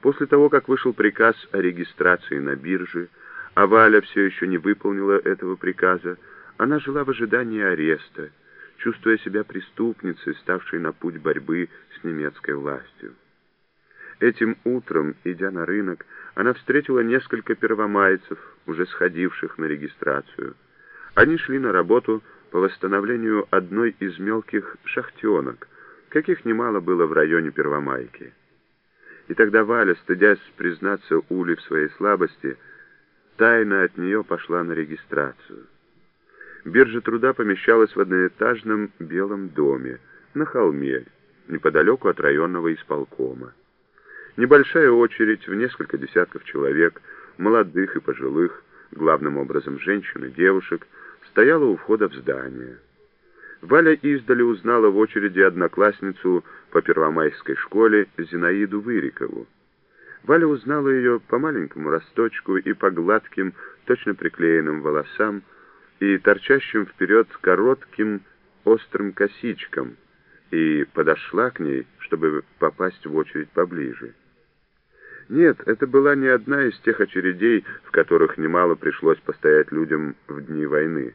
После того, как вышел приказ о регистрации на бирже, а Валя все еще не выполнила этого приказа, она жила в ожидании ареста, чувствуя себя преступницей, ставшей на путь борьбы с немецкой властью. Этим утром, идя на рынок, она встретила несколько первомайцев, уже сходивших на регистрацию. Они шли на работу по восстановлению одной из мелких шахтенок, каких немало было в районе Первомайки. И тогда Валя, стыдясь признаться Уле в своей слабости, тайно от нее пошла на регистрацию. Биржа труда помещалась в одноэтажном белом доме на холме, неподалеку от районного исполкома. Небольшая очередь в несколько десятков человек, молодых и пожилых, главным образом женщин и девушек, стояла у входа в здание. Валя издали узнала в очереди одноклассницу по первомайской школе Зинаиду Вырикову. Валя узнала ее по маленькому росточку и по гладким, точно приклеенным волосам и торчащим вперед коротким острым косичкам, и подошла к ней, чтобы попасть в очередь поближе. Нет, это была не одна из тех очередей, в которых немало пришлось постоять людям в дни войны.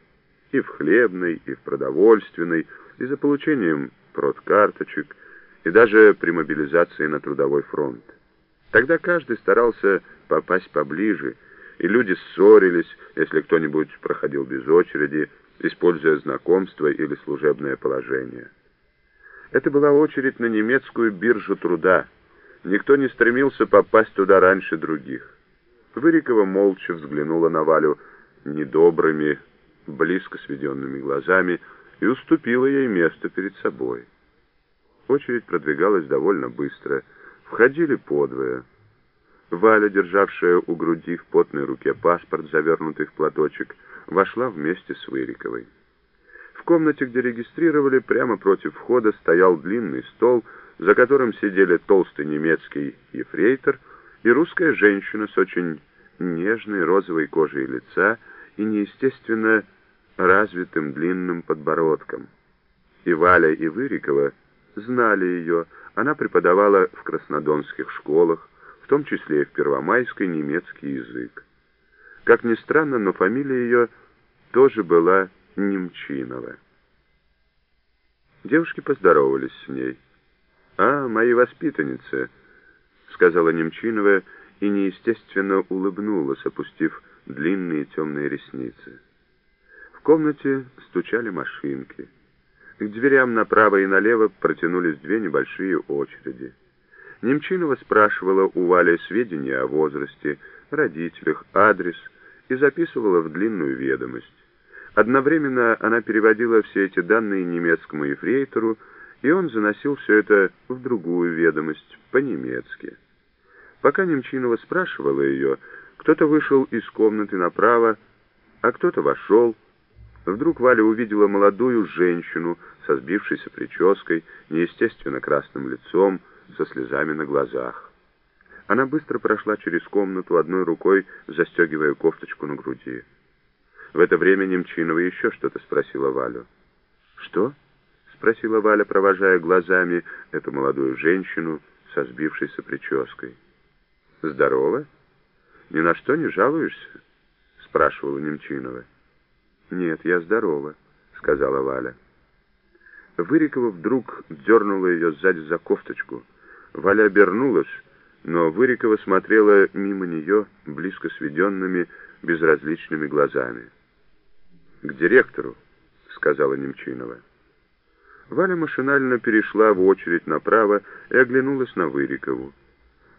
И в хлебной, и в продовольственной, и за получением продкарточек, и даже при мобилизации на трудовой фронт. Тогда каждый старался попасть поближе, и люди ссорились, если кто-нибудь проходил без очереди, используя знакомство или служебное положение. Это была очередь на немецкую биржу труда, Никто не стремился попасть туда раньше других. Вырикова молча взглянула на Валю недобрыми, близко сведенными глазами и уступила ей место перед собой. Очередь продвигалась довольно быстро. Входили подвое. Валя, державшая у груди в потной руке паспорт, завернутый в платочек, вошла вместе с Выриковой. В комнате, где регистрировали, прямо против входа стоял длинный стол, за которым сидели толстый немецкий ефрейтор и русская женщина с очень нежной розовой кожей лица и неестественно развитым длинным подбородком. И Валя и Вырикова знали ее, она преподавала в краснодонских школах, в том числе и в Первомайской немецкий язык. Как ни странно, но фамилия ее тоже была Немчинова. Девушки поздоровались с ней. «А, мои воспитанницы», — сказала Немчинова и неестественно улыбнулась, опустив длинные темные ресницы. Комнате стучали машинки. К дверям направо и налево протянулись две небольшие очереди. Немчинова спрашивала у Вали сведения о возрасте, родителях, адрес и записывала в длинную ведомость. Одновременно она переводила все эти данные немецкому ефрейтору, и он заносил все это в другую ведомость, по-немецки. Пока Немчинова спрашивала ее, кто-то вышел из комнаты направо, а кто-то вошел. Вдруг Валя увидела молодую женщину со сбившейся прической, неестественно красным лицом, со слезами на глазах. Она быстро прошла через комнату, одной рукой застегивая кофточку на груди. В это время Немчинова еще что-то спросила Валю. «Что?» спросила Валя, провожая глазами эту молодую женщину со сбившейся прической. «Здорово? Ни на что не жалуешься?» — спрашивала Немчинова. «Нет, я здорова», — сказала Валя. Вырикова вдруг дернула ее сзади за кофточку. Валя обернулась, но Вырикова смотрела мимо нее близко сведенными, безразличными глазами. «К директору», — сказала Немчинова. Валя машинально перешла в очередь направо и оглянулась на Вырикову.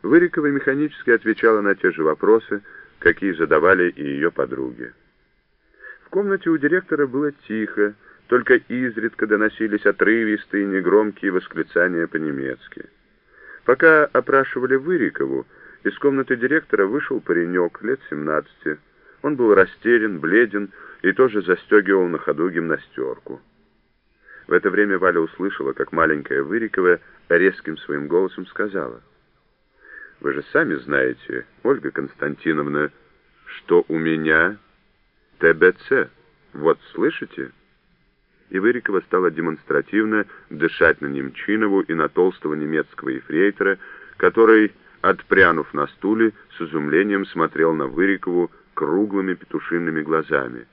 Вырикова механически отвечала на те же вопросы, какие задавали и ее подруги. Комнате у директора было тихо, только изредка доносились отрывистые негромкие восклицания по-немецки. Пока опрашивали Вырикову, из комнаты директора вышел паренек лет 17. Он был растерян, бледен и тоже застегивал на ходу гимнастерку. В это время Валя услышала, как маленькая Вырикова резким своим голосом сказала. «Вы же сами знаете, Ольга Константиновна, что у меня ТБЦ. Вот слышите?» И Вырикова стала демонстративно дышать на Немчинову и на толстого немецкого ефрейтора, который отпрянув на стуле, с изумлением смотрел на Вырикову круглыми петушиными глазами.